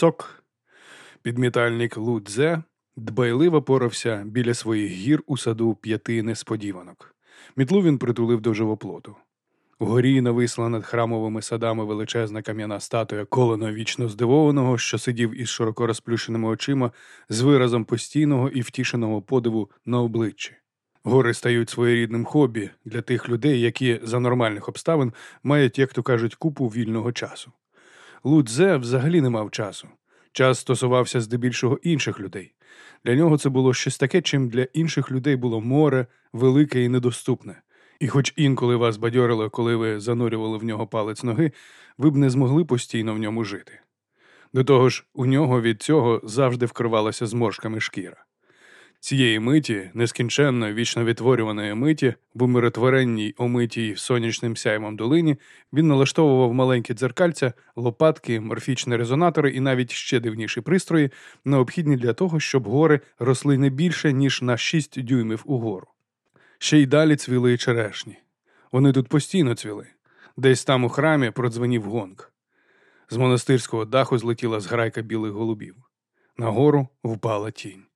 Цок. Підмітальник Лудзе дбайливо порався біля своїх гір у саду п'яти несподіванок. Мітлу він притулив до живоплоту. Вгорі нависла над храмовими садами величезна кам'яна статуя колона вічно здивованого, що сидів із широко розплющеними очима з виразом постійного і втішеного подиву на обличчі. Гори стають своєрідним хобі для тих людей, які за нормальних обставин мають, як то кажуть, купу вільного часу. Лудзе взагалі не мав часу. Час стосувався здебільшого інших людей. Для нього це було щось таке, чим для інших людей було море, велике і недоступне. І хоч інколи вас бадьорило, коли ви занурювали в нього палець ноги, ви б не змогли постійно в ньому жити. До того ж, у нього від цього завжди вкривалася зморшками шкіра. Цієї миті, нескінченно вічно відтворюваної миті, в умиротворенній, омитій сонячним сяйвом долині, він налаштовував маленькі дзеркальця, лопатки, морфічні резонатори і навіть ще дивніші пристрої, необхідні для того, щоб гори росли не більше, ніж на 6 дюймів угору. Ще й далі цвіли черешні. Вони тут постійно цвіли. Десь там у храмі продзвенів гонг. З монастирського даху злетіла зграйка білих голубів. Нагору впала тінь.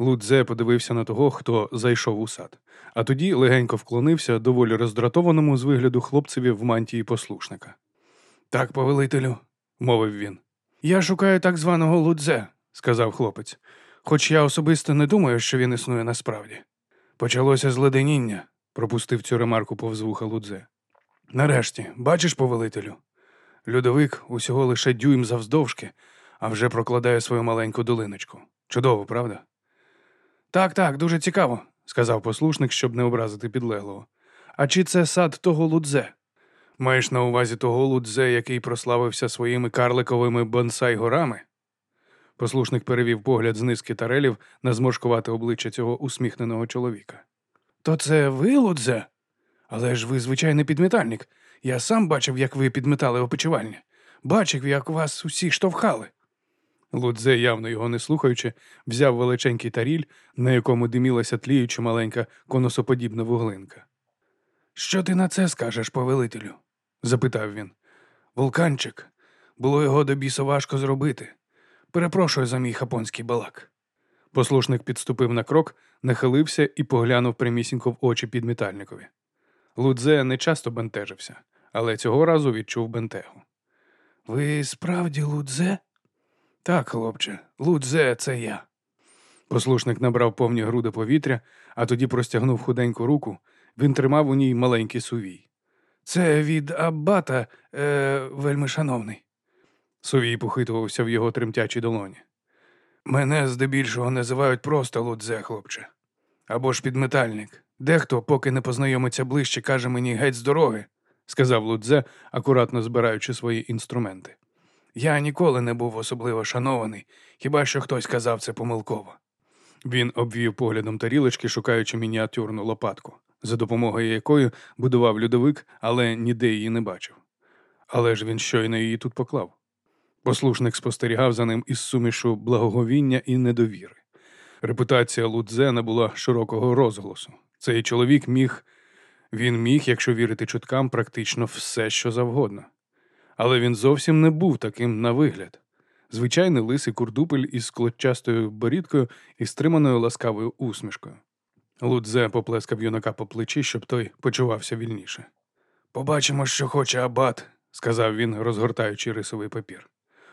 Лудзе подивився на того, хто зайшов у сад, а тоді легенько вклонився доволі роздратованому з вигляду хлопцеві в мантії послушника. Так, повелителю, мовив він. Я шукаю так званого Лудзе, сказав хлопець, хоч я особисто не думаю, що він існує насправді. Почалося зледеніння, пропустив цю ремарку повз вуха Лудзе. Нарешті, бачиш, повелителю? Льодовик усього лише дюйм завздовжки, а вже прокладає свою маленьку долиночку. Чудово, правда? Так, так, дуже цікаво, сказав послушник, щоб не образити підлеглого. А чи це сад того лудзе? Маєш на увазі того лудзе, який прославився своїми карликовими бонсай горами? Послушник перевів погляд з низки тарелів на зморшкувате обличчя цього усміхненого чоловіка. То це ви, лудзе? Але ж ви звичайний підметальник. Я сам бачив, як ви підметали опочивальня. Бачив, як вас усі штовхали. Лудзе, явно його не слухаючи, взяв величенький таріль, на якому димілася тліюча маленька конусоподібна вуглинка. Що ти на це скажеш, повелителю? запитав він. Вулканчик. Було його до біса важко зробити. Перепрошую за мій хапонський балак. Послушник підступив на крок, нахилився і поглянув прямісінько в очі підмітальникові. Лудзе не часто бентежився, але цього разу відчув бентегу. Ви справді Лудзе? Так, хлопче, Лудзе, це я. Послушник набрав повні груди повітря, а тоді простягнув худеньку руку. Він тримав у ній маленький сувій. Це від Аббата, е, вельми шановний. Сувій похитувався в його тремтячій долоні. Мене здебільшого називають просто Лудзе, хлопче. Або ж підметальник. Дехто, поки не познайомиться ближче, каже мені геть з дороги, сказав Лудзе, акуратно збираючи свої інструменти. Я ніколи не був особливо шанований, хіба що хтось казав це помилково. Він обвів поглядом тарілочки, шукаючи мініатюрну лопатку, за допомогою якої будував льодовик, але ніде її не бачив. Але ж він щойно її тут поклав. Послушник спостерігав за ним із сумішу благоговіння і недовіри. Репутація Лудзена була широкого розголосу. Цей чоловік міг, він міг, якщо вірити чуткам, практично все, що завгодно. Але він зовсім не був таким на вигляд. Звичайний лисий курдупель із клоччастою борідкою і стриманою ласкавою усмішкою. Лудзе поплескав юнака по плечі, щоб той почувався вільніше. Побачимо, що хоче абат, сказав він, розгортаючи рисовий папір.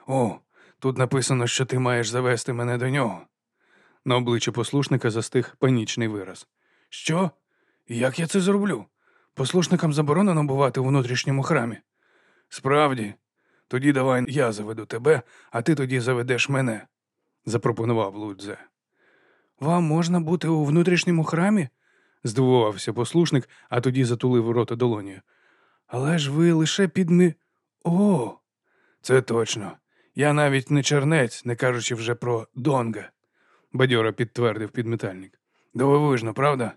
О, тут написано, що ти маєш завести мене до нього. На обличчі послушника застиг панічний вираз. Що? Як я це зроблю? Послушникам заборонено бувати у внутрішньому храмі. Справді, тоді давай я заведу тебе, а ти тоді заведеш мене, запропонував Лудзе. Вам можна бути у внутрішньому храмі? здивувався послушник, а тоді затулив рота долонію. Але ж ви лише підми. О, це точно. Я навіть не чернець, не кажучи вже про Донга, бадьоро підтвердив підметальник. Дивовижно, правда?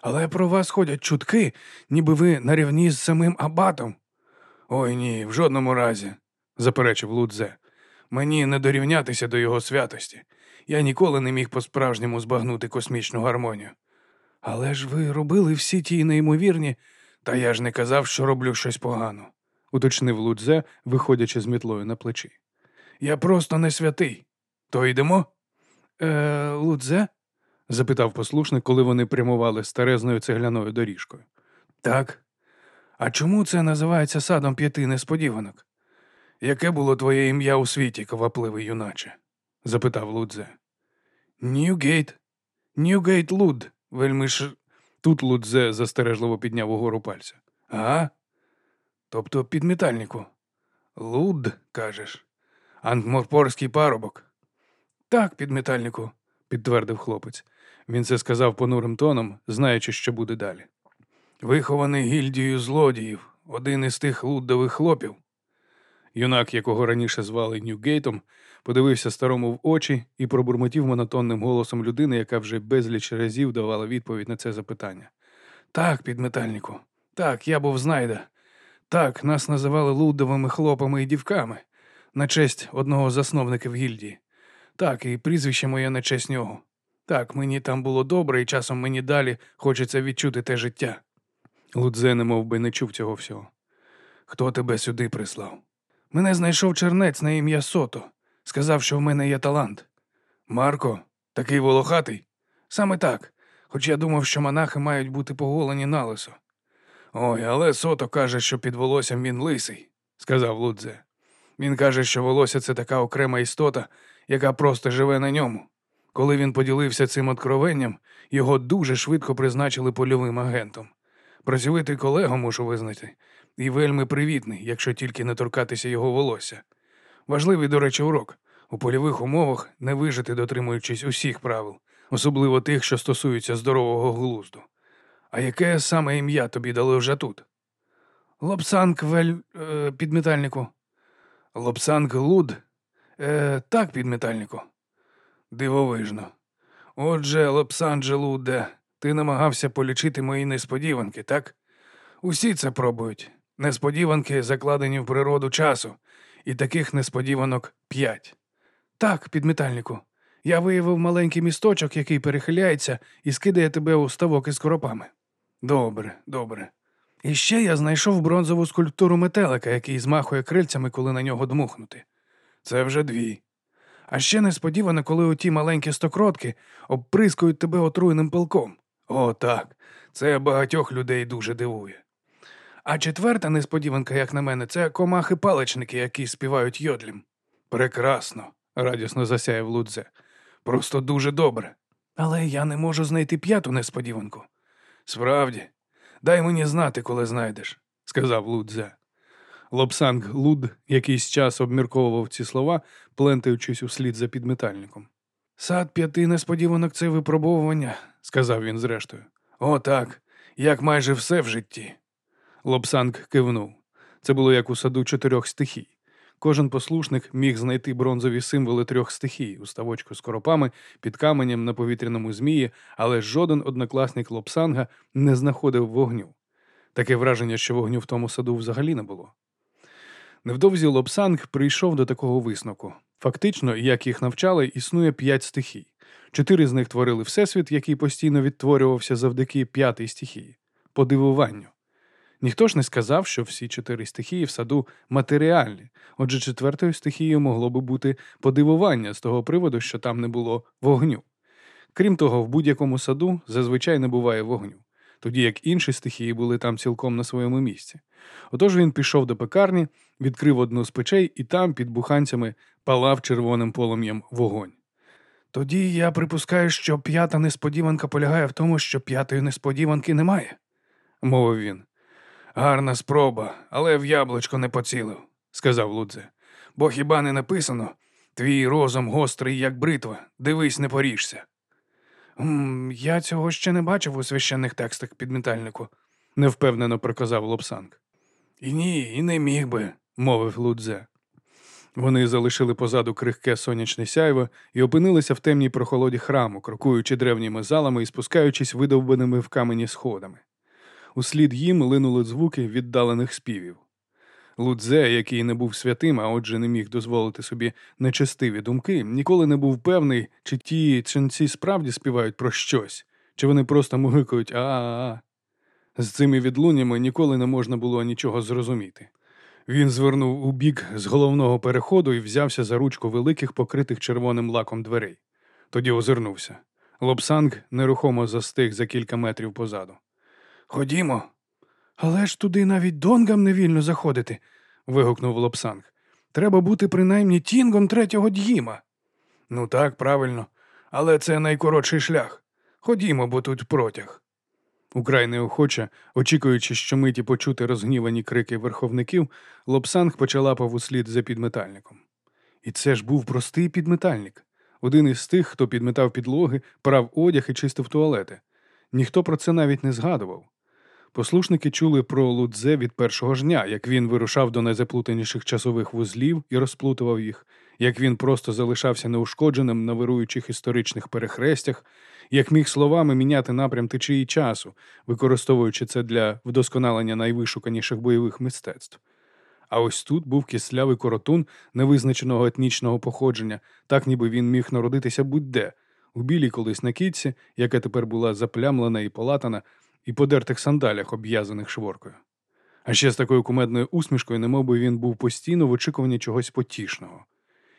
Але про вас ходять чутки, ніби ви на рівні з самим абатом. Ой ні, в жодному разі, заперечив Лудзе. Мені не дорівнятися до його святості. Я ніколи не міг по-справжньому збагнути космічну гармонію. Але ж ви робили всі ті неймовірні, та я ж не казав, що роблю щось погано, уточнив Лудзе, виходячи з мітлою на плечі. Я просто не святий. То йдемо? Е, Лудзе? запитав послушник, коли вони прямували старезною цегляною доріжкою. Так. А чому це називається садом п'яти несподіванок? Яке було твоє ім'я у світі, квапливий юначе? запитав Лудзе. Ньюгейт. Ньюгейт Луд, вельми ж. Тут Лудзе застережливо підняв угору пальця. А? Тобто підмітальнику. Луд, кажеш. Ангморпорський парубок. Так, підмітальнику, підтвердив хлопець. Він це сказав понурим тоном, знаючи, що буде далі. Вихований гільдією злодіїв, один із тих лудових хлопів. Юнак, якого раніше звали Ньюгейтом, подивився старому в очі і пробурмотів монотонним голосом людини, яка вже безліч разів давала відповідь на це запитання. Так, підметальнику, так, я був знайда. Так, нас називали лудовими хлопами і дівками, на честь одного з засновників гільдії. Так, і прізвище моє на честь нього. Так, мені там було добре, і часом мені далі хочеться відчути те життя. Лудзе не би, не чув цього всього. Хто тебе сюди прислав? Мене знайшов чернець на ім'я Сото. Сказав, що в мене є талант. Марко, такий волохатий? Саме так. Хоч я думав, що монахи мають бути поголені на лисо. Ой, але Сото каже, що під волоссям він лисий, сказав Лудзе. Він каже, що волосся це така окрема істота, яка просто живе на ньому. Коли він поділився цим откровенням, його дуже швидко призначили польовим агентом. Працьовитий колего, мушу визнати, і вельми привітний, якщо тільки не торкатися його волосся. Важливий, до речі, урок. У польових умовах не вижити, дотримуючись усіх правил, особливо тих, що стосуються здорового глузду. А яке саме ім'я тобі дали вже тут? Лобсанг вель е, підметальнику. Лобсанг луд? Е, так, підметальнику. Дивовижно. Отже, Лобсанже Луде, ти намагався полічити мої несподіванки, так? Усі це пробують. Несподіванки закладені в природу часу, і таких несподіванок п'ять. Так, підметальнику. Я виявив маленький місточок, який перехиляється і скидає тебе у ставок із коропами. Добре, добре. І ще я знайшов бронзову скульптуру метелика, який змахує крильцями, коли на нього дмухнути. Це вже дві. А ще несподівано, коли оті маленькі стокротки обприскують тебе отруєним пилком. О, так, це багатьох людей дуже дивує. А четверта несподіванка, як на мене, це комахи-паличники, які співають йодлім. Прекрасно, радісно засяяв Лудзе. Просто дуже добре. Але я не можу знайти п'яту несподіванку. Справді, дай мені знати, коли знайдеш, сказав Лудзе. Лобсанг Луд якийсь час обмірковував ці слова, плентаючись услід за підметальником. Сад п'яти несподіванок це випробовування, сказав він зрештою. О, так, як майже все в житті. Лобсанг кивнув. Це було як у саду чотирьох стихій. Кожен послушник міг знайти бронзові символи трьох стихій у ставочку з коропами, під каменем на повітряному змії, але жоден однокласник Лобсанга не знаходив вогню. Таке враження, що вогню в тому саду взагалі не було. Невдовзі Лобсанг прийшов до такого висновку. Фактично, як їх навчали, існує п'ять стихій. Чотири з них творили всесвіт, який постійно відтворювався завдяки п'ятій стихії подивуванню. Ніхто ж не сказав, що всі чотири стихії в саду матеріальні, отже, четвертою стихією могло би бути подивування з того приводу, що там не було вогню. Крім того, в будь-якому саду зазвичай не буває вогню, тоді як інші стихії були там цілком на своєму місці. Отож він пішов до пекарні, відкрив одну з печей і там, під буханцями, палав червоним полум'ям вогонь. Тоді я припускаю, що п'ята несподіванка полягає в тому, що п'ятої несподіванки немає, мовив він. Гарна спроба, але в яблучко не поцілив, сказав Лудзе. Бо хіба не написано твій розум гострий, як бритва, дивись, не поріжся. «М, Я цього ще не бачив у священних текстах підметальнику, невпевнено проказав Лобсанг. І ні, і не міг би, мовив Лудзе. Вони залишили позаду крихке сонячне сяйво і опинилися в темній прохолоді храму, крокуючи древніми залами і спускаючись видовбаними в камені сходами. Услід їм линули звуки віддалених співів. Лудзе, який не був святим, а отже не міг дозволити собі нечестиві думки, ніколи не був певний, чи ті ченці справді співають про щось, чи вони просто мугикають а-а-а. З цими відлуннями ніколи не можна було нічого зрозуміти. Він звернув у бік з головного переходу і взявся за ручку великих, покритих червоним лаком дверей. Тоді озирнувся. Лобсанг нерухомо застиг за кілька метрів позаду. Ходімо. Але ж туди навіть донгам не вільно заходити, вигукнув Лобсанг. Треба бути принаймні тінгом третього д'їма. Ну так, правильно, але це найкоротший шлях. Ходімо, бо тут протяг. Украй неохоче, очікуючи, що миті почути розгнівані крики верховників, Лобсанг почалапав услід за підметальником. І це ж був простий підметальник, один із тих, хто підметав підлоги, прав одяг і чистив туалети. Ніхто про це навіть не згадував. Послушники чули про Лудзе від першого ж дня, як він вирушав до найзаплутаніших часових вузлів і розплутував їх, як він просто залишався неушкодженим на вируючих історичних перехрестях, як міг словами міняти напрям течії часу, використовуючи це для вдосконалення найвишуканіших бойових мистецтв. А ось тут був кислявий коротун невизначеного етнічного походження, так ніби він міг народитися будь-де, у білій колись на кітці, яка тепер була заплямлена і полатана, і подертих сандалях, обв'язаних шворкою. А ще з такою кумедною усмішкою, немовби він був постійно в очікуванні чогось потішного.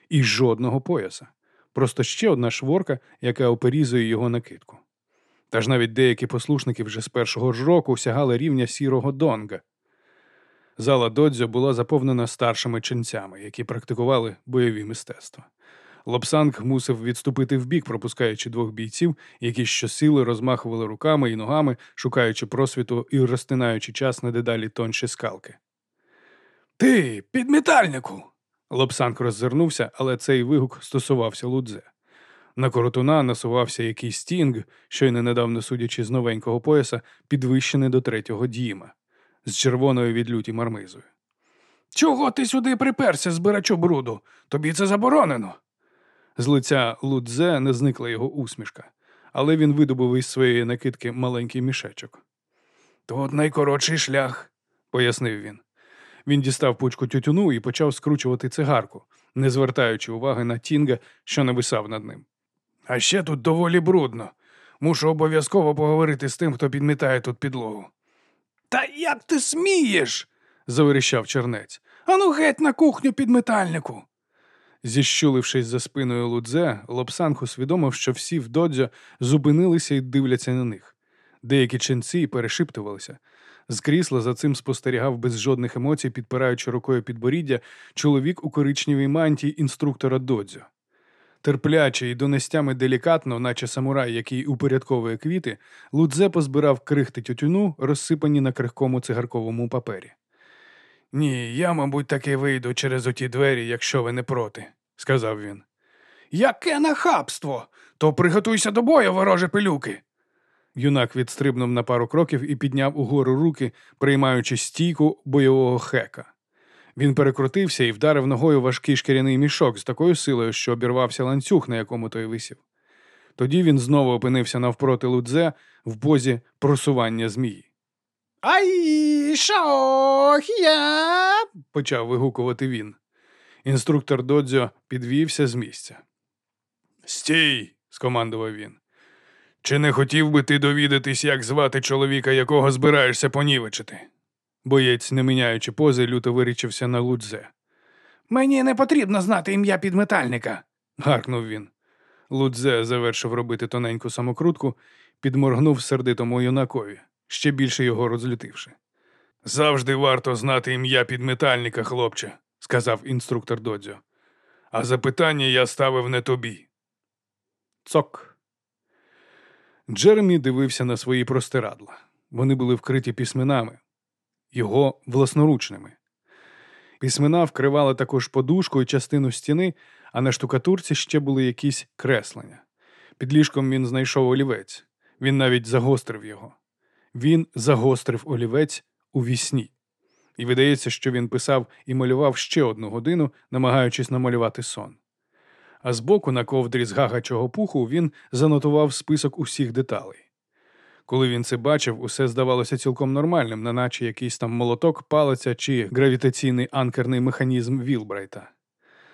І жодного пояса. Просто ще одна шворка, яка оперізує його накидку. Та ж навіть деякі послушники вже з першого ж року сягали рівня сірого донга. Зала додзьо була заповнена старшими ченцями, які практикували бойові мистецтва. Лобсанг мусив відступити вбік, пропускаючи двох бійців, які щосили розмахували руками і ногами, шукаючи просвіту і розтинаючи час на дедалі тонші скалки. Ти, підметальнику! Лобсанг роззирнувся, але цей вигук стосувався лудзе. На коротуна насувався якийсь стінг, щойно недавно судячи з новенького пояса, підвищений до третього діма, з червоною від люті мармизою. Чого ти сюди приперся, збирачу бруду? Тобі це заборонено. З лиця Лудзе не зникла його усмішка, але він видобув із своєї накидки маленький мішечок. Тут найкоротший шлях, пояснив він. Він дістав пучку тютюну і почав скручувати цигарку, не звертаючи уваги на Тінга, що нависав над ним. А ще тут доволі брудно. Мушу обов'язково поговорити з тим, хто підмітає тут підлогу. Та як ти смієш? заверіщав чернець. Ану геть на кухню підметальнику. Зіщулившись за спиною Лудзе, Лобсанг усвідомив, що всі в додзьо зупинилися і дивляться на них. Деякі ченці перешиптувалися. З крісла за цим спостерігав без жодних емоцій, підпираючи рукою підборіддя, чоловік у коричневій мантії інструктора додзьо. Терпляче і донестями делікатно, наче самурай, який упорядковує квіти, Лудзе позбирав крихти тютюну, розсипані на крихкому цигарковому папері. Ні, я, мабуть, таки вийду через оті двері, якщо ви не проти, сказав він. Яке нахабство! То приготуйся до бою, вороже пилюки. Юнак відстрибнув на пару кроків і підняв угору руки, приймаючи стійку бойового хека. Він перекрутився і вдарив ногою важкий шкіряний мішок з такою силою, що обірвався ланцюг, на якому той висів. Тоді він знову опинився навпроти лудзе в позі просування змії. Ай, шаохія! почав вигукувати він. Інструктор Додзьо підвівся з місця. Стій, скомандував він. Чи не хотів би ти довідатись, як звати чоловіка, якого збираєшся понівечити? Боєць, не міняючи пози, люто вирічився на лудзе. Мені не потрібно знати ім'я підметальника, гаркнув він. Лудзе завершив робити тоненьку самокрутку, підморгнув сердитому юнакові ще більше його розлютивши. Завжди варто знати ім'я підметальника, хлопче, сказав інструктор Додзьо. А запитання я ставив не тобі. Цок. Джеремі дивився на свої простирадла. Вони були вкриті письменами, його власноручними. Письмена вкривали також подушку і частину стіни, а на штукатурці ще були якісь креслення. Під ліжком він знайшов олівець. Він навіть загострив його. Він загострив олівець у вісні. І видається, що він писав і малював ще одну годину, намагаючись намалювати сон. А збоку, на ковдрі з гагачого пуху, він занотував список усіх деталей. Коли він це бачив, усе здавалося цілком нормальним, неначе якийсь там молоток, палиця чи гравітаційний анкерний механізм Вілбрайта.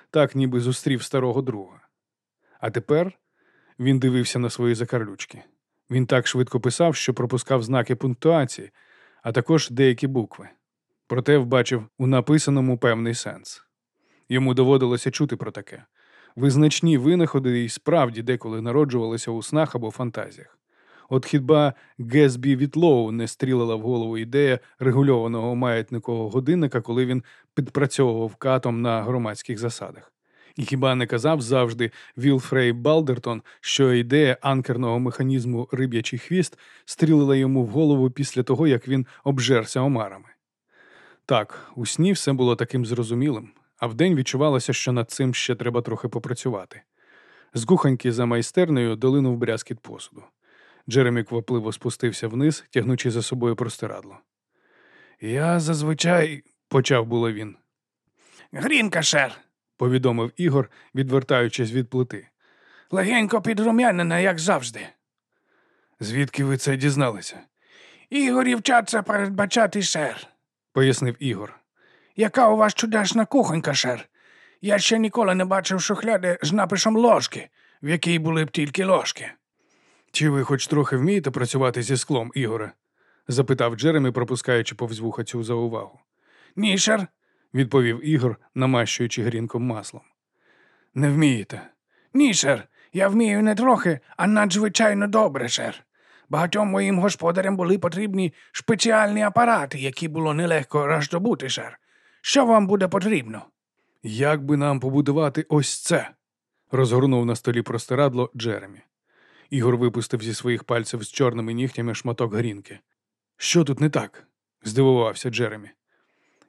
Так ніби зустрів старого друга. А тепер він дивився на свої закарлючки. Він так швидко писав, що пропускав знаки пунктуації, а також деякі букви. проте вбачив у написаному певний сенс. Йому доводилося чути про таке. Визначні винаходи і справді деколи народжувалися у снах або фантазіях. От хіба Гесбі Вітлоу не стрілила в голову ідея регульованого маятникового годинника, коли він підпрацьовував катом на громадських засадах. І хіба не казав завжди Вілфрей Балдертон, що ідея анкерного механізму риб'ячий хвіст стрілила йому в голову після того, як він обжерся омарами? Так, у сні все було таким зрозумілим, а вдень відчувалося, що над цим ще треба трохи попрацювати. З гуханьки за майстернею долинув брязкіт посуду. Джеремі квапливо спустився вниз, тягнучи за собою простирадло. Я зазвичай, почав було він. Грінка, шер, повідомив Ігор, відвертаючись від плити. легенько підрум'янена, як завжди. Звідки ви це дізналися? Ігорів вчаться передбачати шер. пояснив Ігор. Яка у вас чудесна кухонька, шер. Я ще ніколи не бачив шухляди з написом ложки, в якій були б тільки ложки. Чи ви хоч трохи вмієте працювати зі склом, Ігоре? запитав Джеремі, пропускаючи повз вуха цю заувагу. Ні, шер. відповів Ігор, намащуючи грінком маслом. Не вмієте. Ні, шер. Я вмію не трохи, а надзвичайно добре, шер. Багатьом моїм господарям були потрібні спеціальні апарати, які було нелегко роздобути, шер. Що вам буде потрібно? Як би нам побудувати ось це? розгорнув на столі простирадло Джеремі. Ігор випустив зі своїх пальців з чорними нігтями шматок грінки. Що тут не так? здивувався Джеремі.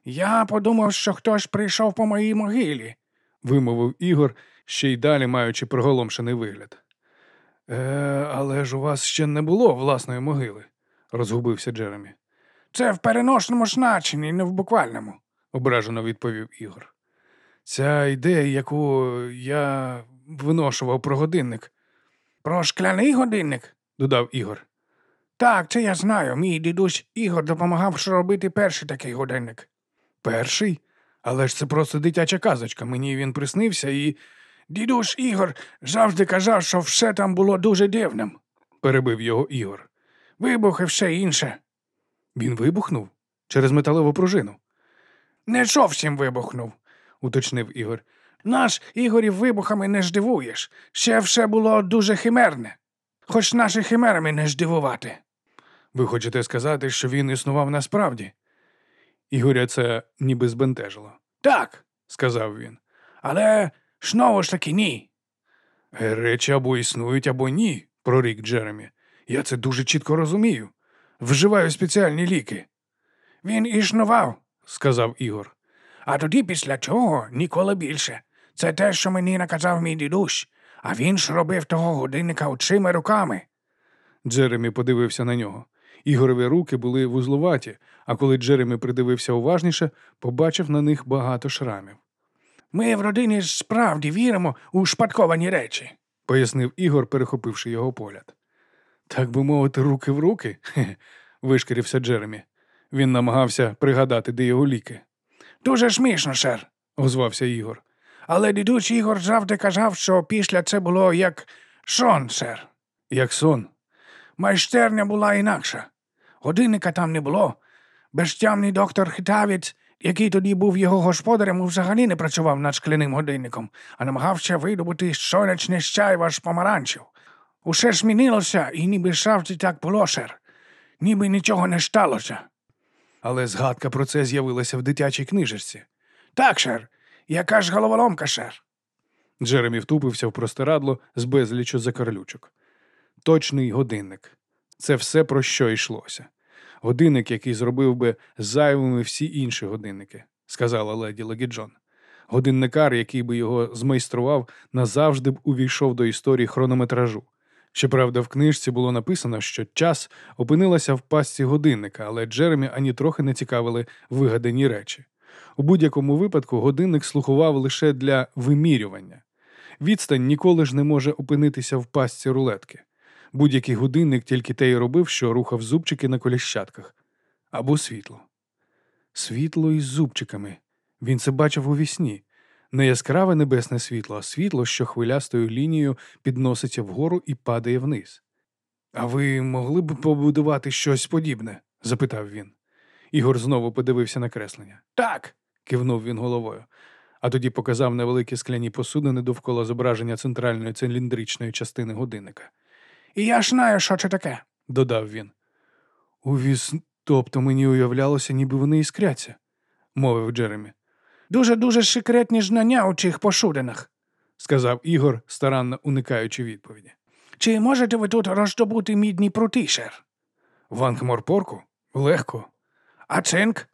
Я подумав, що хтось прийшов по моїй могилі. вимовив Ігор, ще й далі маючи приголомшений вигляд. Е, але ж у вас ще не було власної могили, розгубився Джеремі. Це в переносному значенні, не в буквальному. Ображено відповів Ігор. Ця ідея, яку я виношував про годинник, Про шкляний годинник? додав Ігор. Так, це я знаю. Мій дідусь Ігор допомагав робити перший такий годинник. Перший? Але ж це просто дитяча казочка. Мені він приснився і. Дідусь Ігор завжди казав, що все там було дуже дивним. перебив його Ігор. Вибух і все інше. Він вибухнув через металеву пружину, Не зовсім вибухнув, уточнив Ігор. Наш Ігорів вибухами не здивуєш. Ще все було дуже химерне. Хоч наші химерами не здивувати. Ви хочете сказати, що він існував насправді? Ігоря це ніби збентежило, Так, сказав він. але знову ж таки ні. «Е, Речі або існують, або ні, прорік Джеремі. Я це дуже чітко розумію. Вживаю спеціальні ліки, Він існував, сказав Ігор. а тоді після чого ніколи більше. Це те, що мені наказав мій дідусь, а він ж робив того годинника очима руками. Джеремі подивився на нього. Ігорові руки були вузлуваті, а коли Джеремі придивився уважніше, побачив на них багато шрамів. Ми в родині справді віримо у шпатковані речі. пояснив Ігор, перехопивши його погляд. Так би мовити, руки в руки? Вишкірився Джеремі. Він намагався пригадати, де його ліки, Дуже смішно, шер. озвався Ігор. Але дідусь Ігор завжди казав, що після це було як сон, сер. Як сон. Майстерня була інакша. Годинника там не було. Безтямний доктор Хитавець, який тоді був його господарем, взагалі не працював над шкляним годинником, а намагався видобути сонячне щайва з помаранчів. Усе змінилося, і ніби завжди так було, сер. Ніби нічого не сталося. Але згадка про це з'явилася в дитячій книжечці. Так, сер, яка ж головоломка, сер. Джеремі втупився в простирадло з безлічу закарлючок. Точний годинник. Це все про що йшлося. Годинник, який зробив би зайвими всі інші годинники, сказала леді Легіджон. Годинникар, який би його змайстрував, назавжди б увійшов до історії хронометражу. Щоправда, в книжці було написано, що час опинилася в пастці годинника, але Джеремі ані трохи не цікавили вигадані речі. У будь-якому випадку годинник слугував лише для вимірювання. Відстань ніколи ж не може опинитися в пастці рулетки. Будь-який годинник тільки те й робив, що рухав зубчики на коліщатках. Або світло. Світло із зубчиками. Він це бачив у вісні. Не яскраве небесне світло, а світло, що хвилястою лінією підноситься вгору і падає вниз. А ви могли б побудувати щось подібне? запитав він. Ігор знову подивився на креслення. Так. кивнув він головою, а тоді показав на великі скляні посудини довкола зображення центральної циліндричної частини годинника. І я ж знаю, що це таке. Додав він. Увіс, тобто мені уявлялося, ніби вони іскряться, мовив Джеремі. Дуже-дуже секретні знання у цих посудинах. сказав Ігор, старанно уникаючи відповіді. Чи можете ви тут роздобути мідні прути, сер? В Анкморпорку? Легко. А цинк?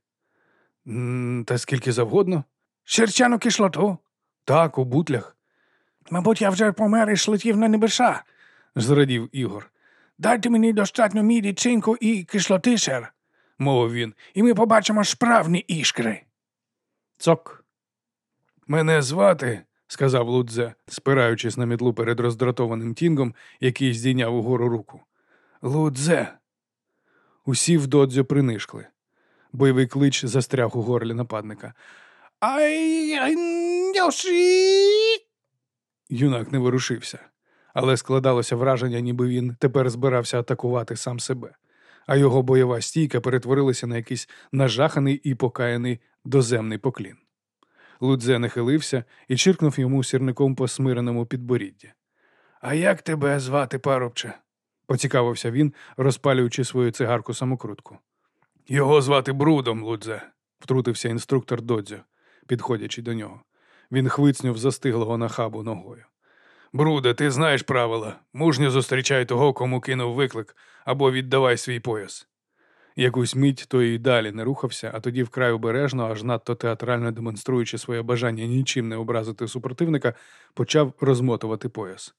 Та скільки завгодно? Серчану кислоту? Так, у бутлях, Мабуть, я вже помер і слетів на небеса. зрадів Ігор, Дайте мені достатньо міді, цинку і кислоти, сер, мовив він. і ми побачимо справні іскри. Цок. Мене звати, сказав Лудзе, спираючись на мітлу перед роздратованим тінгом, який здійняв угору руку. Лудзе. Усі в додзю принишкли. Бойовий клич застряг у горлі нападника. Ай! Юнак не ворушився, але складалося враження, ніби він тепер збирався атакувати сам себе, а його бойова стійка перетворилася на якийсь нажаханий і покаяний доземний поклін. Лудзе нахилився і чиркнув йому сірником по смиреному підборідді. А як тебе звати, парубче? поцікавився він, розпалюючи свою цигарку самокрутку. Його звати Брудом, Лудзе, втрутився інструктор Додзю, підходячи до нього. Він хвицнув застиглого на хабу ногою. Бруде, ти знаєш правила. Мужньо зустрічай того, кому кинув виклик, або віддавай свій пояс. Якусь мить той і далі не рухався, а тоді вкрай обережно, аж надто театрально демонструючи своє бажання нічим не образити супротивника, почав розмотувати пояс.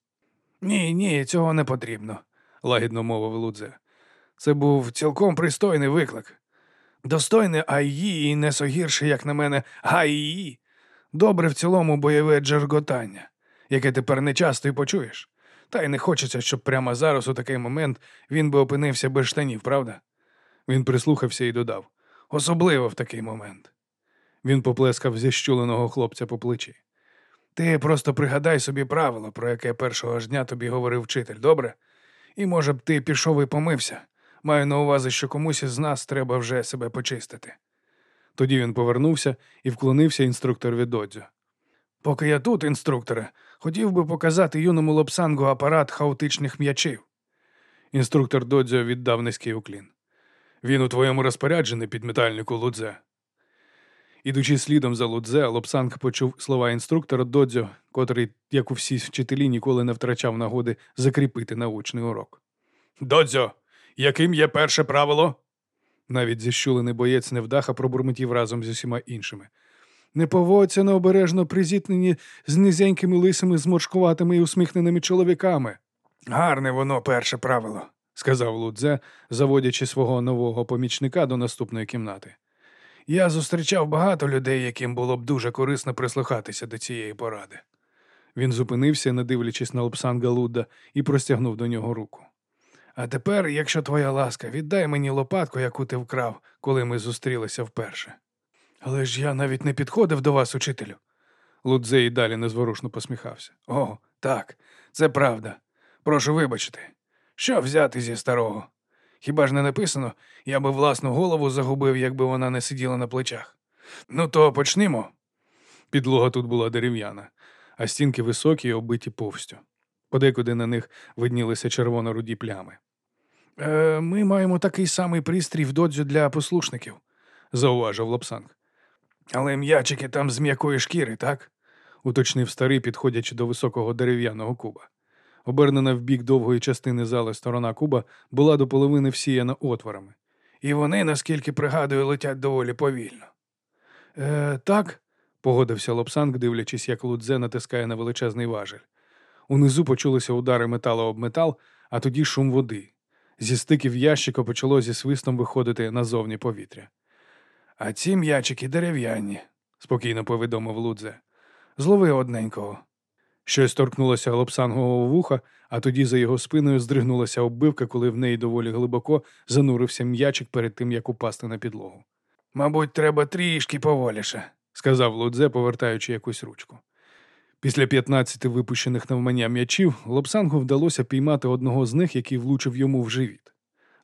Ні, ні, цього не потрібно, лагідно мовив Лудзе. Це був цілком пристойний виклик. Достойне АІ і не со гірше, як на мене, ГАІ. Добре в цілому бойове джерготання, яке тепер не часто й почуєш. Та й не хочеться, щоб прямо зараз, у такий момент, він би опинився без штанів, правда? Він прислухався і додав особливо в такий момент. Він поплескав зіщуленого хлопця по плечі. Ти просто пригадай собі правило, про яке першого ж дня тобі говорив вчитель, добре? І, може б, ти пішов і помився. Маю на увазі, що комусь із нас треба вже себе почистити. Тоді він повернувся і вклонився інструкторові Додзю. Поки я тут, інструкторе, хотів би показати юному лопсангу апарат хаотичних м'ячів. Інструктор Додзьо віддав низький уклін. Він у твоєму розпорядженні, підметальнику Лудзе. Ідучи слідом за Лудзе, Лопсанг почув слова інструктора Додзьо, котрий, як у всі вчителі, ніколи не втрачав нагоди закріпити научний урок. Додзьо, яким є перше правило? Навіть зіщулений боєць невдаха пробурмотів разом зі всіма іншими. Не поводься необережно при зіткненні з низенькими лисими, зморшкуватими і усміхненими чоловіками. Гарне воно перше правило, сказав Лудзе, заводячи свого нового помічника до наступної кімнати. Я зустрічав багато людей, яким було б дуже корисно прислухатися до цієї поради. Він зупинився, не дивлячись на Лопсанга Лудда, і простягнув до нього руку. А тепер, якщо твоя ласка, віддай мені лопатку, яку ти вкрав, коли ми зустрілися вперше. Але ж я навіть не підходив до вас, учителю. Лудзей далі незворушно посміхався. О, так, це правда. Прошу вибачити. Що взяти зі старого? Хіба ж не написано, я би власну голову загубив, якби вона не сиділа на плечах. Ну, то почнемо. Підлога тут була дерев'яна, а стінки високі й оббиті повстю. Подекуди на них виднілися червоно-руді плями. Е, ми маємо такий самий пристрій в додзю для послушників, зауважив Лапсанг. Але м'ячики там з м'якої шкіри, так? уточнив старий, підходячи до високого дерев'яного куба. Обернена в бік довгої частини зали сторона куба була до половини всіяна отворами. І вони, наскільки пригадую, летять доволі повільно. Е, так, погодився Лопсанг, дивлячись, як Лудзе натискає на величезний важель. Унизу почулися удари металу об метал, а тоді шум води. Зі стиків ящика почало зі свистом виходити назовні повітря. А ці м'ячики дерев'яні, спокійно повідомив Лудзе. Злови одненького. Щось торкнулося лопсангового вуха, а тоді за його спиною здригнулася оббивка, коли в неї доволі глибоко занурився м'ячик перед тим, як упасти на підлогу. Мабуть, треба трішки поволіше, сказав Лудзе, повертаючи якусь ручку. Після 15 випущених навмання м'ячів Лопсангу вдалося піймати одного з них, який влучив йому в живіт.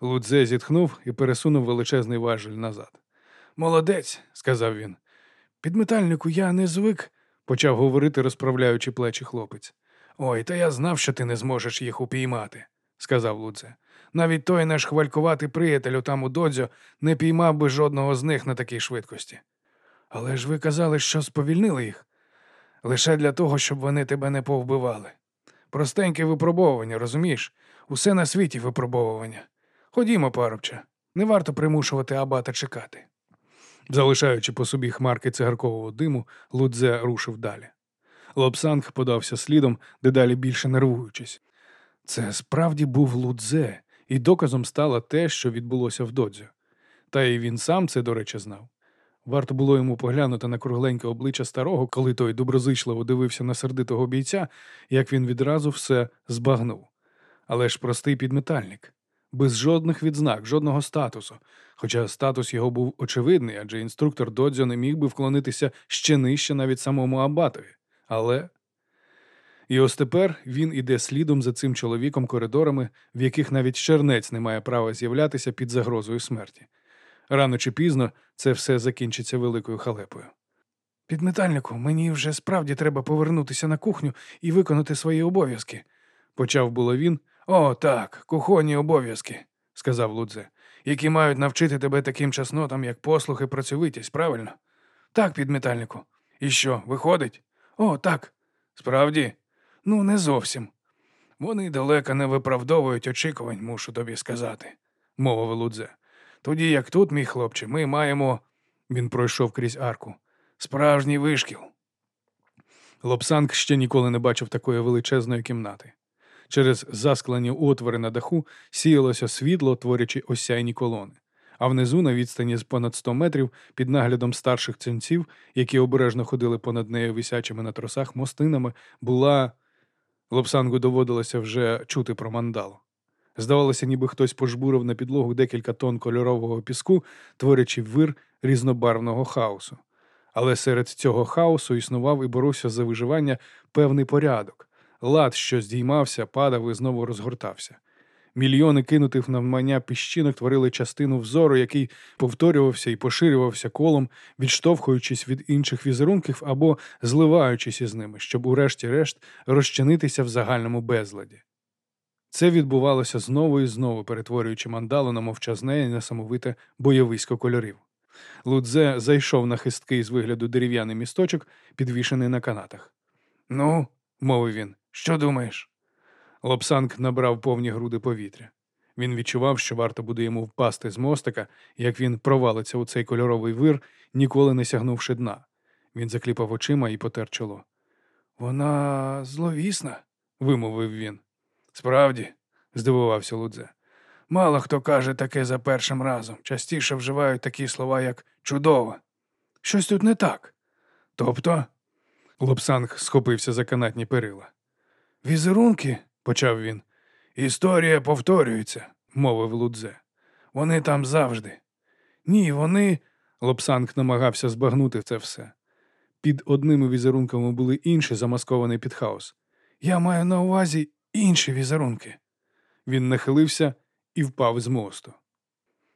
Лудзе зітхнув і пересунув величезний важель назад. Молодець, сказав він. Підметальнику я не звик, почав говорити, розправляючи плечі хлопець. Ой, та я знав, що ти не зможеш їх упіймати, сказав Лудзе. Навіть той наш хвалькуватий приятель там у додзьо не піймав би жодного з них на такій швидкості. Але ж ви казали, що сповільнили їх лише для того, щоб вони тебе не повбивали. Простеньке випробовування, розумієш? Усе на світі випробовування. Ходімо, парубче, не варто примушувати абата чекати. Залишаючи по собі хмарки цигаркового диму, Лудзе рушив далі. Лобсанг подався слідом, дедалі більше нервуючись. Це справді був Лудзе, і доказом стало те, що відбулося в додзю. Та й він сам це, до речі, знав. Варто було йому поглянути на кругленьке обличчя старого, коли той доброзичливо дивився на сердитого бійця, як він відразу все збагнув. Але ж простий підметальник, без жодних відзнак, жодного статусу. Хоча статус його був очевидний, адже інструктор Додзьо не міг би вклонитися ще нижче навіть самому Абатові. Але. І ось тепер він іде слідом за цим чоловіком коридорами, в яких навіть чернець не має права з'являтися під загрозою смерті. Рано чи пізно це все закінчиться великою халепою. Підметальнику, мені вже справді треба повернутися на кухню і виконати свої обов'язки, почав було він. О, так, кухонні обов'язки, сказав Лудзе, які мають навчити тебе таким чеснотам, як послух і працьовитість, правильно? Так, підметальнику. І що, виходить? О, так. Справді? Ну, не зовсім. Вони далеко не виправдовують очікувань, мушу тобі сказати, мовив Лудзе. Тоді, як тут, мій хлопче, ми маємо. Він пройшов крізь арку. Справжній вишкіл. Лобсанг ще ніколи не бачив такої величезної кімнати. Через засклені отвори на даху сіялося світло, творячи осяйні колони. А внизу, на відстані з понад 100 метрів, під наглядом старших цінців, які обережно ходили понад нею висячими на тросах мостинами, була. Лобсангу доводилося вже чути про мандалу. Здавалося, ніби хтось пожбурив на підлогу декілька тонн кольорового піску, творячи вир різнобарвного хаосу. Але серед цього хаосу існував і боровся за виживання певний порядок, лад, що здіймався, падав і знову розгортався. Мільйони кинутих навмання піщинок творили частину взору, який повторювався і поширювався колом, відштовхуючись від інших візерунків або зливаючись із ними, щоб урешті-решт розчинитися в загальному безладі. Це відбувалося знову і знову, перетворюючи мандалу на мовчазне і несамовите бойовисько кольорів. Лудзе зайшов на хисткий з вигляду дерев'яний місточок, підвішений на канатах. Ну, мовив він, що думаєш? Лобсанг набрав повні груди повітря. Він відчував, що варто буде йому впасти з мостика, як він провалиться у цей кольоровий вир, ніколи не сягнувши дна. Він закліпав очима і потер чоло. Вона зловісна, вимовив він. Справді, здивувався Лудзе. Мало хто каже таке за першим разом. Частіше вживають такі слова, як чудово. Щось тут не так. Тобто. Лобсанг схопився за канатні перила. Візерунки, почав він. Історія повторюється, мовив Лудзе. Вони там завжди. Ні, вони. Лобсанг намагався збагнути це все. Під одними візерунками були інші, замасковані під хаос. Я маю на увазі інші візерунки. Він нахилився і впав з мосту.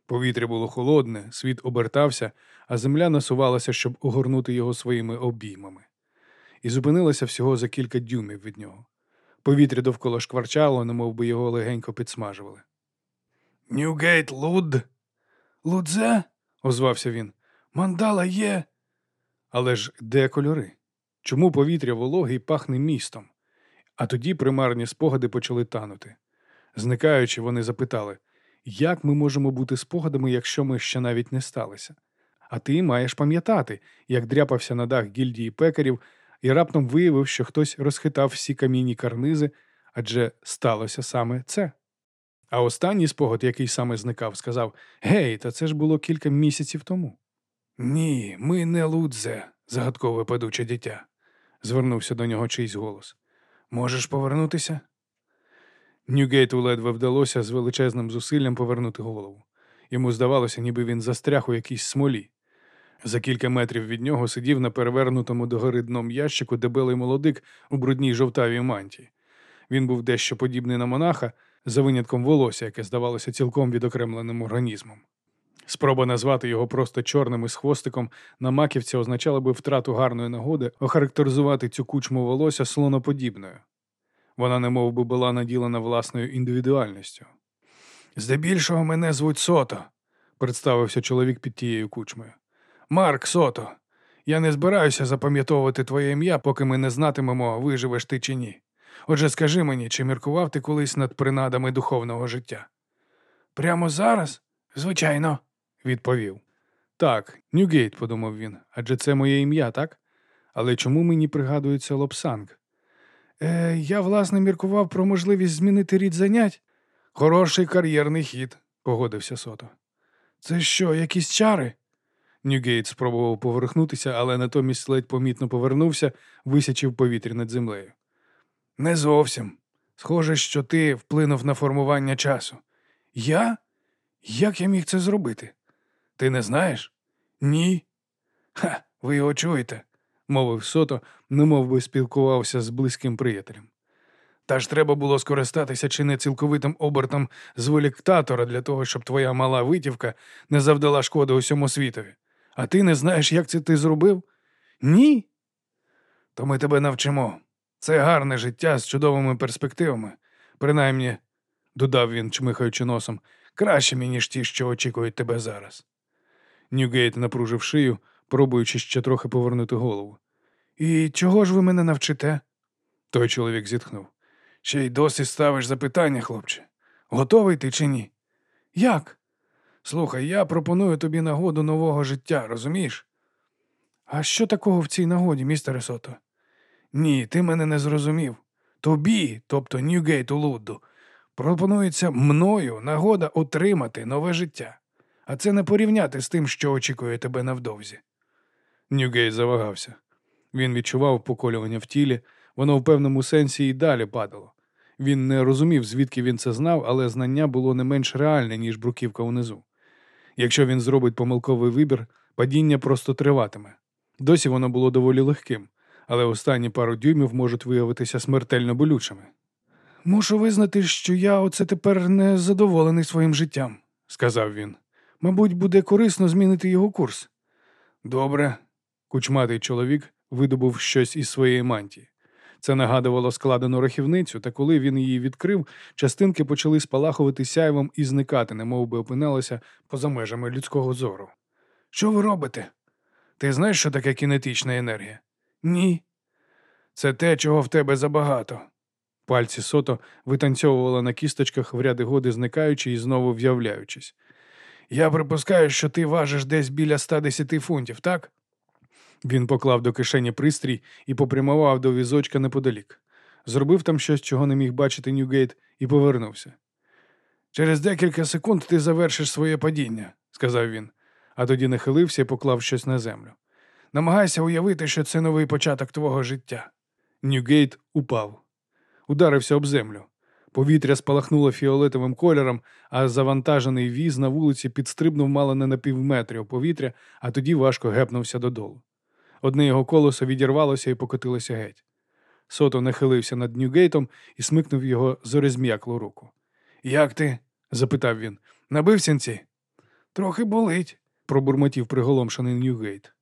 Повітря було холодне, світ обертався, а земля насувалася, щоб огорнути його своїми обіймами. І зупинилася всього за кілька дюймів від нього. Повітря довкола шкварчало, немов би його легенько підсмажували. Ньюгейт Луд. Лудзе? озвався він. Мандала є. Але ж де кольори? Чому повітря вологе і пахне містом? А тоді примарні спогади почали танути. Зникаючи, вони запитали, як ми можемо бути спогадами, якщо ми ще навіть не сталися? А ти маєш пам'ятати, як дряпався на дах гільдії пекарів і раптом виявив, що хтось розхитав всі камінні карнизи, адже сталося саме це. А останній спогад, який саме зникав, сказав Гей, та це ж було кілька місяців тому. Ні, ми не лудзе, загадкове падуче дитя, звернувся до нього чийсь голос. Можеш повернутися? Ньюгейту ледве вдалося з величезним зусиллям повернути голову. Йому здавалося, ніби він застряг у якійсь смолі. За кілька метрів від нього сидів на перевернутому догори дном ящику дебелий молодик у брудній жовтавій мантії. Він був дещо подібний на монаха, за винятком волосся, яке здавалося цілком відокремленим організмом. Спроба назвати його просто чорним із хвостиком на маківці означала би втрату гарної нагоди охарактеризувати цю кучму волосся слоноподібною. Вона немов би була наділена власною індивідуальністю. Здебільшого мене звуть Сото, представився чоловік під тією кучмою. Марк Сото. Я не збираюся запам'ятовувати твоє ім'я, поки ми не знатимемо, виживеш ти чи ні. Отже, скажи мені, чи міркував ти колись над принадами духовного життя? Прямо зараз? Звичайно, відповів. Так, Ньюгейт, подумав він, адже це моє ім'я, так? Але чому мені пригадується Лобсанг? Е, я, власне, міркував про можливість змінити рід занять. Хороший кар'єрний хід, погодився Сото. Це що, якісь чари? Ньюгейт спробував поворухнутися, але натомість ледь помітно повернувся, висячи в повітрі над землею. Не зовсім. Схоже, що ти вплинув на формування часу. Я? Як я міг це зробити? Ти не знаєш? Ні. Ха, ви його чуєте, мовив Сото, немов би спілкувався з близьким приятелем. Та ж треба було скористатися чи не цілковитим обертом зволікатора для того, щоб твоя мала витівка не завдала шкоди усьому світові. А ти не знаєш, як це ти зробив? Ні. То ми тебе навчимо. Це гарне життя з чудовими перспективами. Принаймні, додав він, чмихаючи носом, кращими, ніж ті, що очікують тебе зараз. Ньюгейт напружив шию, пробуючи ще трохи повернути голову. І чого ж ви мене навчите? Той чоловік зітхнув. Ще й досі ставиш запитання, хлопче. Готовий ти чи ні? Як? Слухай, я пропоную тобі нагоду нового життя, розумієш? А що такого в цій нагоді, містере Сото? Ні, ти мене не зрозумів. Тобі, тобто Ньюгейту Лудду, пропонується мною нагода отримати нове життя, а це не порівняти з тим, що очікує тебе навдовзі. Ньюгейт завагався. Він відчував поколювання в тілі, воно в певному сенсі і далі падало. Він не розумів, звідки він це знав, але знання було не менш реальне, ніж бруківка унизу. Якщо він зробить помилковий вибір, падіння просто триватиме. Досі воно було доволі легким, але останні пару дюймів можуть виявитися смертельно болючими. Мушу визнати, що я оце тепер не задоволений своїм життям, сказав він. Мабуть, буде корисно змінити його курс. Добре. Кучматий чоловік видобув щось із своєї мантії. Це нагадувало складену рахівницю, та коли він її відкрив, частинки почали спалахувати сяйвом і зникати, немов би опинилися поза межами людського зору. Що ви робите? Ти знаєш, що таке кінетична енергія? Ні. Це те, чого в тебе забагато. Пальці Сото витанцьовували на кісточках вряди-годи зникаючи і знову з'являючись. Я припускаю, що ти важиш десь біля 110 фунтів, так? Він поклав до кишені пристрій і попрямував до візочка неподалік. Зробив там щось, чого не міг бачити Ньюгейт, і повернувся. Через декілька секунд ти завершиш своє падіння, сказав він, а тоді нахилився і поклав щось на землю. Намагайся уявити, що це новий початок твого життя. Ньюгейт упав, ударився об землю. Повітря спалахнуло фіолетовим кольором, а завантажений віз на вулиці підстрибнув мало не на півметрі у повітря, а тоді важко гепнувся додолу. Одне його колесо відірвалося і покотилося геть. Сото нахилився над Ньюгейтом і смикнув його за розм'яклу руку. Як ти? запитав він. Набив синці? Трохи болить, пробурмотів приголомшений Ньюгейт.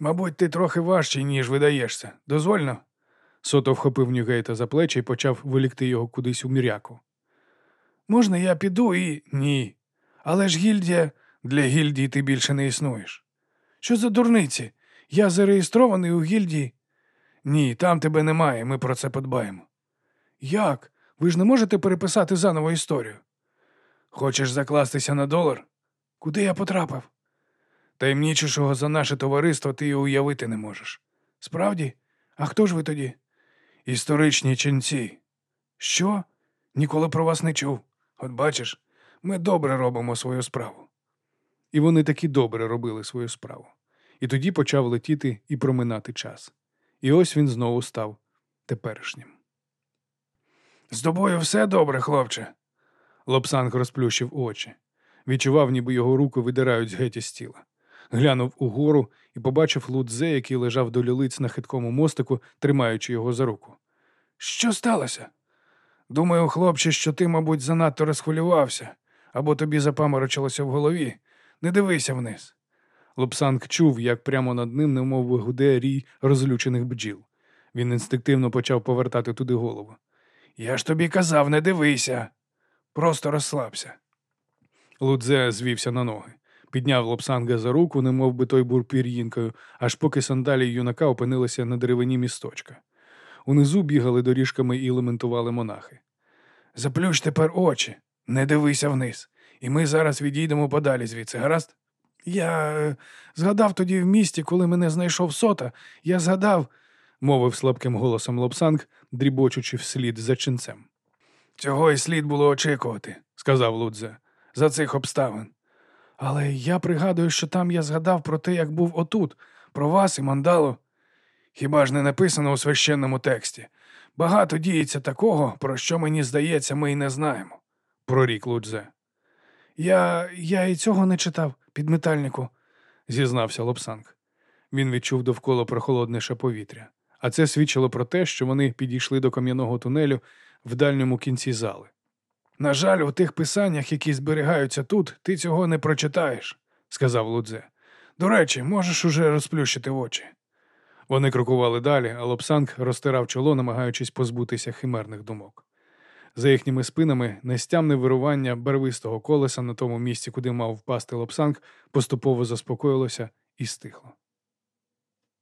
Мабуть, ти трохи важчий, ніж видаєшся. Дозвольно? Сото вхопив Ньюгейта за плечі і почав вилікти його кудись у міряку. Можна я піду і. Ні. Але ж гільдія для гільдії ти більше не існуєш. Що за дурниці? Я зареєстрований у гільдії. Ні, там тебе немає, ми про це подбаємо. Як? Ви ж не можете переписати заново історію? Хочеш закластися на долар? Куди я потрапив? Таємнічішого за наше товариство ти і уявити не можеш. Справді? А хто ж ви тоді? Історичні ченці. Що? Ніколи про вас не чув. От бачиш, ми добре робимо свою справу. І вони таки добре робили свою справу. І тоді почав летіти і проминати час. І ось він знову став теперішнім. З тобою все добре, хлопче. Лобсанг розплющив очі. Відчував, ніби його руки видирають з геть із тіла. Глянув угору і побачив Лудзе, який лежав до лілиць на хиткому мостику, тримаючи його за руку. Що сталося? Думаю, хлопче, що ти, мабуть, занадто розхвилювався, або тобі запаморочилося в голові. Не дивися вниз. Лобсанг чув, як прямо над ним немов би гуде рій розлючених бджіл. Він інстинктивно почав повертати туди голову. Я ж тобі казав, не дивися. Просто розслабся. Лудзе звівся на ноги, підняв Лобсанга за руку, немов би той бур пір'їнкою, аж поки сандалі юнака опинилися на деревині місточка. Унизу бігали доріжками і лементували монахи. Заплющ тепер очі, не дивися вниз. І ми зараз відійдемо подалі звідси, гаразд? Я е, згадав тоді в місті, коли мене знайшов сота, я згадав, мовив слабким голосом Лобсанг, дрібочучи вслід за ченцем. цього і слід було очікувати, Сказав Лудзе. за цих обставин. Але я пригадую, що там я згадав про те, як був отут, про вас і мандалу. Хіба ж не написано у священному тексті? Багато діється такого, про що мені здається, ми й не знаємо. Прорік Лудзе, Я, я і цього не читав, підметальнику. зізнався Лобсанг. Він відчув довкола прохолодніше повітря, а це свідчило про те, що вони підійшли до кам'яного тунелю в дальньому кінці зали. На жаль, у тих писаннях, які зберігаються тут, ти цього не прочитаєш, сказав Лудзе. До речі, можеш уже розплющити очі. Вони крокували далі, а Лобсанг розтирав чоло, намагаючись позбутися химерних думок. За їхніми спинами нестямне вирування барвистого колеса на тому місці, куди мав впасти Лобсанг, поступово заспокоїлося і стихло.